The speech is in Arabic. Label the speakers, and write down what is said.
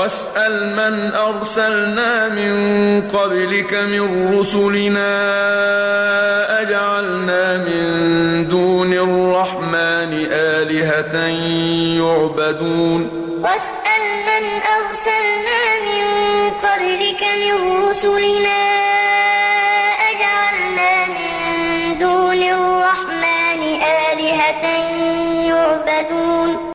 Speaker 1: واسأل من أرسلنا من قبلك من رسلنا أجعلنا من دون الرحمن آلهة يعبدون.
Speaker 2: واسأل من أرسلنا من قبلك من رسلنا أجعلنا من دون الرحمن آلهة